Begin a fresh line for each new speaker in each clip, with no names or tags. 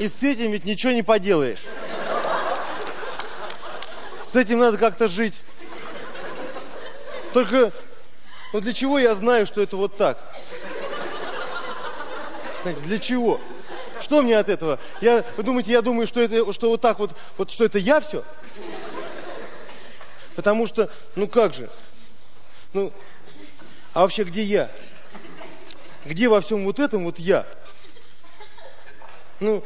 И с этим ведь ничего не поделаешь. С этим надо как-то жить. Только вот для чего я знаю, что это вот так? Для чего? Что мне от этого? Я, вы думаете, я думаю, что это, что вот так вот, вот что это я все? Потому что, ну как же? Ну, а вообще где я? Где во всем вот этом вот я? Ну,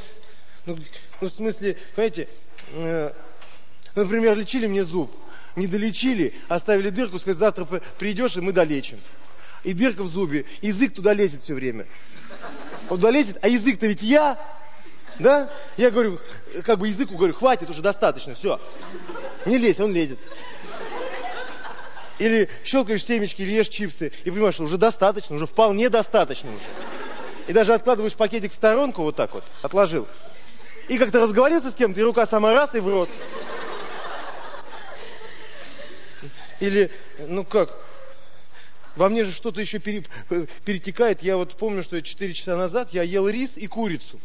ну, ну в смысле, понимаете, э, например, лечили мне зуб, не долечили, оставили дырку, сказать, завтра придешь, и мы долечим. И дырка в зубе, язык туда лезет все время. Он туда лезет, а язык-то ведь я, да? Я говорю, как бы языку говорю, хватит уже, достаточно, все. Не лезь, он лезет. Или щелкаешь семечки, или ешь чипсы, и понимаешь, что уже достаточно, уже вполне достаточно уже. И даже откладываешь пакетик в сторонку, вот так вот, отложил. И как-то разговорился с кем-то, и рука сама раз, и в рот. Или, ну как, во мне же что-то еще пере, перетекает. Я вот помню, что 4 часа назад я ел рис и курицу.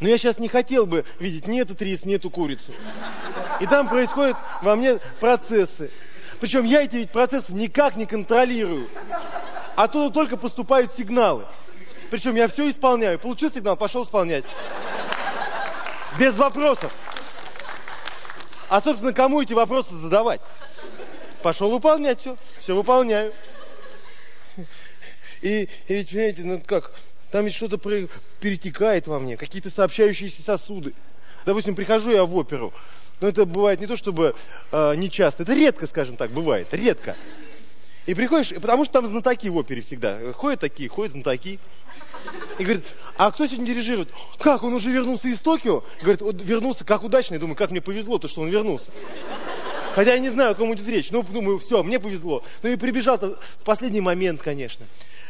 Но я сейчас не хотел бы видеть ни этот рис, ни эту курицу. И там происходят во мне процессы. Причем я эти ведь процессы никак не контролирую. Оттуда только поступают сигналы. Причем я все исполняю. Получил сигнал, пошел исполнять. Без вопросов. А, собственно, кому эти вопросы задавать? Пошел выполнять все. Все выполняю. И, и ведь, понимаете, ну как, там ведь что-то перетекает во мне, какие-то сообщающиеся сосуды. Допустим, прихожу я в оперу, но это бывает не то чтобы э, не часто, это редко, скажем так, бывает, редко. И приходишь, потому что там знатоки в опере всегда. Ходят такие, ходят знатоки. И говорит, а кто сегодня дирижирует? Как, он уже вернулся из Токио? Говорит, вот вернулся, как удачно. Я думаю, как мне повезло-то, что он вернулся. Хотя я не знаю, о ком идет речь. Ну, думаю, все, мне повезло. Ну и прибежал-то в последний момент, конечно.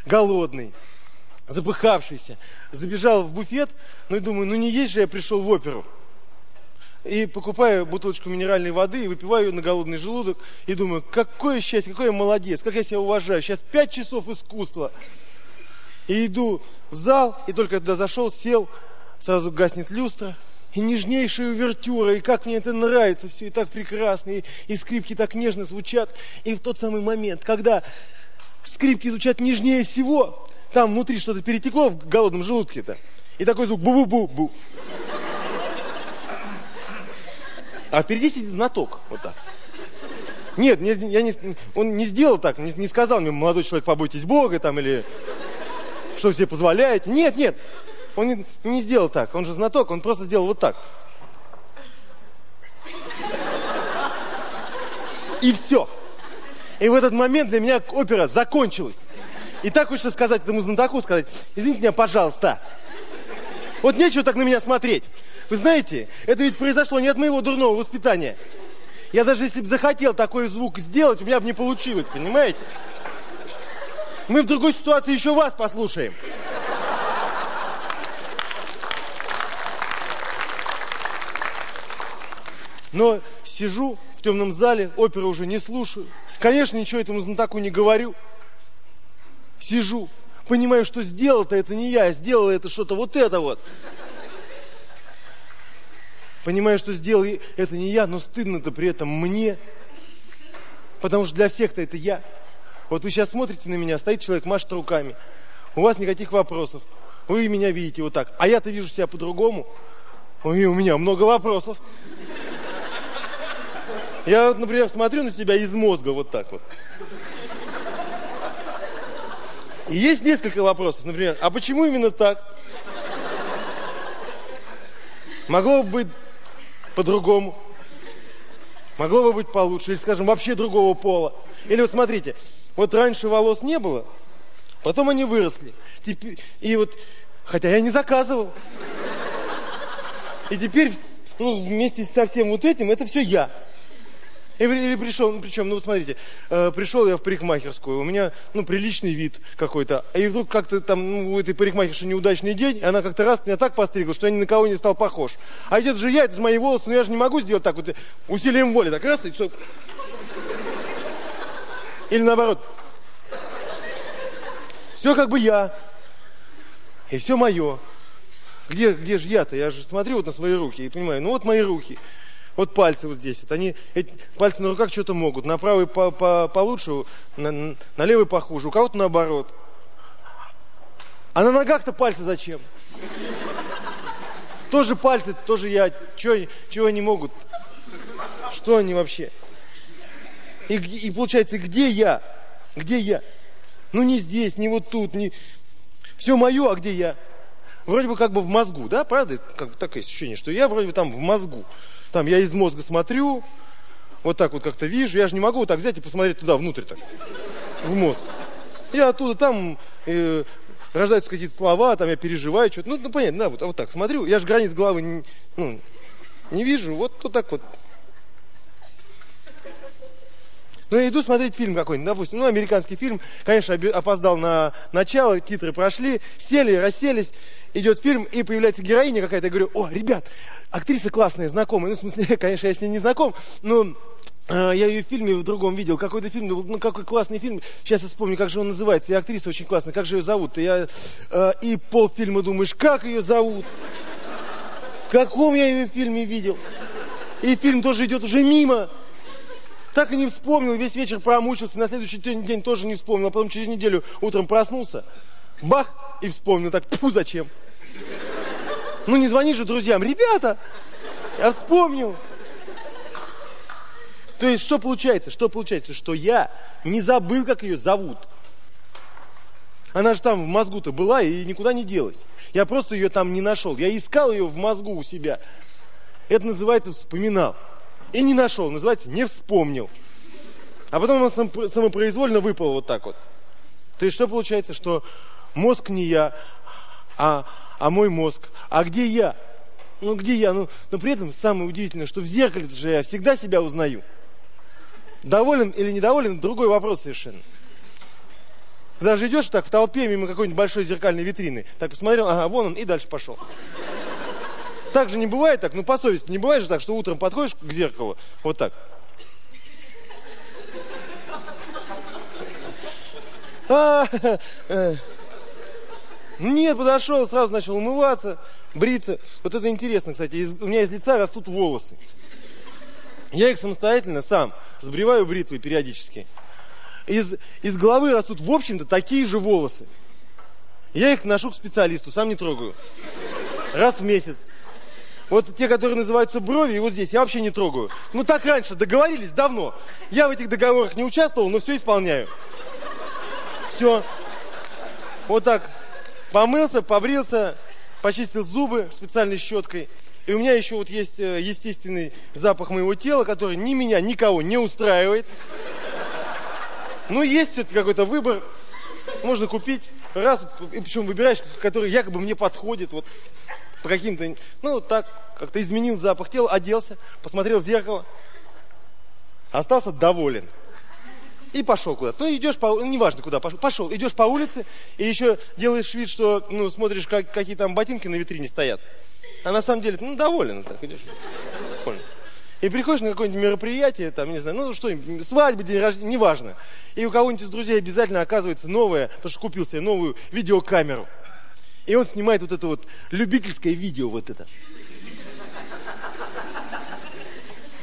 Голодный, запыхавшийся. Забежал в буфет, ну и думаю, ну не есть же я пришел в оперу. И покупаю бутылочку минеральной воды и выпиваю ее на голодный желудок. И думаю, какое счастье, какой я молодец, как я себя уважаю. Сейчас пять часов искусства. И иду в зал, и только когда зашел, сел, сразу гаснет люстра. И нежнейшая увертюра, и как мне это нравится, все и так прекрасно, и, и скрипки так нежно звучат. И в тот самый момент, когда скрипки звучат нежнее всего, там внутри что-то перетекло в голодном желудке-то. И такой звук бу-бу-бу-бу. А впереди сидит знаток, вот так. Нет, не, я не, он не сделал так, не, не сказал мне, молодой человек, побойтесь Бога, там, или что себе позволяете. Нет, нет, он не, не сделал так, он же знаток, он просто сделал вот так. И все. И в этот момент для меня опера закончилась. И так хочется сказать этому знатоку, сказать, извините меня, пожалуйста. Вот нечего так на меня смотреть. Вы знаете, это ведь произошло не от моего дурного воспитания. Я даже если бы захотел такой звук сделать, у меня бы не получилось, понимаете? Мы в другой ситуации еще вас послушаем. Но сижу в темном зале, оперу уже не слушаю. Конечно, ничего этому знатоку не говорю. Сижу, понимаю, что сделал-то это не я, сделал это что-то вот это вот. Понимаю, что сделал это не я, но стыдно-то при этом мне. Потому что для всех-то это я. Вот вы сейчас смотрите на меня, стоит человек, машет руками. У вас никаких вопросов. Вы меня видите вот так. А я-то вижу себя по-другому. Ой, у меня много вопросов. Я например, смотрю на себя из мозга вот так вот. И есть несколько вопросов, например, а почему именно так? Могло бы быть по-другому. Могло бы быть получше, или, скажем, вообще другого пола. Или вот смотрите, вот раньше волос не было, потом они выросли. И вот, хотя я не заказывал. И теперь ну, вместе со всем вот этим, это все я. Или пришел, ну, причем, ну вот смотрите, э, пришел я в парикмахерскую, у меня, ну, приличный вид какой-то, и вдруг как-то там, ну, у этой парикмахерши неудачный день, и она как-то раз меня так постригла, что я ни на кого не стал похож. А это же я, это же мои волосы, но я же не могу сделать так вот, усилием воли, так раз, и что... Или наоборот. Все как бы я, и все мое. Где, где же я-то? Я же смотрю вот на свои руки и понимаю, ну вот мои руки. Вот пальцы вот здесь. Вот они, эти пальцы на руках что-то могут. На правый по, по, получше, на, на левый похуже. У кого-то наоборот. А на ногах-то пальцы зачем? Тоже пальцы, тоже я. Чего, чего они могут? Что они вообще? И, и получается, где я? Где я? Ну не здесь, не вот тут, не... Все мое, а где я? Вроде бы как бы в мозгу, да, правда? Как бы такое ощущение, что я вроде бы там в мозгу. Там я из мозга смотрю, вот так вот как-то вижу. Я же не могу вот так взять и посмотреть туда, внутрь так, в мозг. Я оттуда там э, рождаются какие-то слова, там я переживаю что-то. Ну, ну понятно, да, вот, вот так смотрю. Я же границ головы не, ну, не вижу. Вот, вот так вот. Ну, я иду смотреть фильм какой-нибудь, допустим, ну, американский фильм, конечно, опоздал на начало, титры прошли, сели, расселись, идет фильм, и появляется героиня какая-то, я говорю, о, ребят, актриса классная, знакомая, ну, в смысле, конечно, я с ней не знаком, но э, я ее в фильме в другом видел, какой-то фильм, ну какой классный фильм, сейчас я вспомню, как же он называется, и актриса очень классная, как же ее зовут, и, я, э, и полфильма думаешь, как ее зовут, в каком я ее фильме видел, и фильм тоже идет уже мимо, так и не вспомнил, весь вечер промучился, на следующий день тоже не вспомнил, а потом через неделю утром проснулся, бах, и вспомнил так, пу, зачем? Ну не звони же друзьям, ребята, я вспомнил. То есть что получается? Что получается? Что я не забыл, как ее зовут. Она же там в мозгу-то была и никуда не делась. Я просто ее там не нашел. Я искал ее в мозгу у себя. Это называется вспоминал. И не нашел, называется не вспомнил. А потом он самопроизвольно выпал вот так вот. То есть что получается, что мозг не я, а, а мой мозг. А где я? Ну где я? Ну, но при этом самое удивительное, что в зеркале же я всегда себя узнаю. Доволен или недоволен, другой вопрос совершенно. Даже идешь так в толпе мимо какой-нибудь большой зеркальной витрины, так посмотрел, ага, вон он, и дальше пошел. Так же не бывает так, ну по совести не бывает же так, что утром подходишь к зеркалу, вот так. А, э. Нет, подошел, сразу начал умываться, бриться. Вот это интересно, кстати. Из, у меня из лица растут волосы. Я их самостоятельно сам сбриваю бритвой периодически. Из, из головы растут, в общем-то, такие же волосы. Я их ношу к специалисту, сам не трогаю. Раз в месяц. Вот те, которые называются брови, вот здесь я вообще не трогаю. Ну так раньше договорились давно. Я в этих договорах не участвовал, но все исполняю. Все. Вот так. Помылся, побрился, почистил зубы специальной щеткой. И у меня еще вот есть э, естественный запах моего тела, который ни меня, никого не устраивает. Ну, есть все-таки какой-то выбор. Можно купить. Раз, и причем выбираешь, который якобы мне подходит. Вот по каким-то, ну, так, как-то изменил запах тела, оделся, посмотрел в зеркало, остался доволен. И пошел куда-то. Ну, идешь по, ну, неважно куда, пошел, пошел, идешь по улице, и еще делаешь вид, что, ну, смотришь, как, какие там ботинки на витрине стоят. А на самом деле, ну, доволен так, идешь. И приходишь на какое-нибудь мероприятие, там, не знаю, ну что, свадьба, день рождения, неважно. И у кого-нибудь из друзей обязательно оказывается новая, потому что купил себе новую видеокамеру. И он снимает вот это вот любительское видео вот это.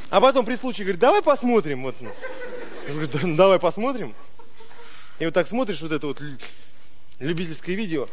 А потом при случае говорит, давай посмотрим. Вот. Я говорю, давай посмотрим. И вот так смотришь вот это вот любительское видео.